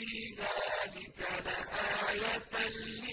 ذَٰلِكَ لَآيَةً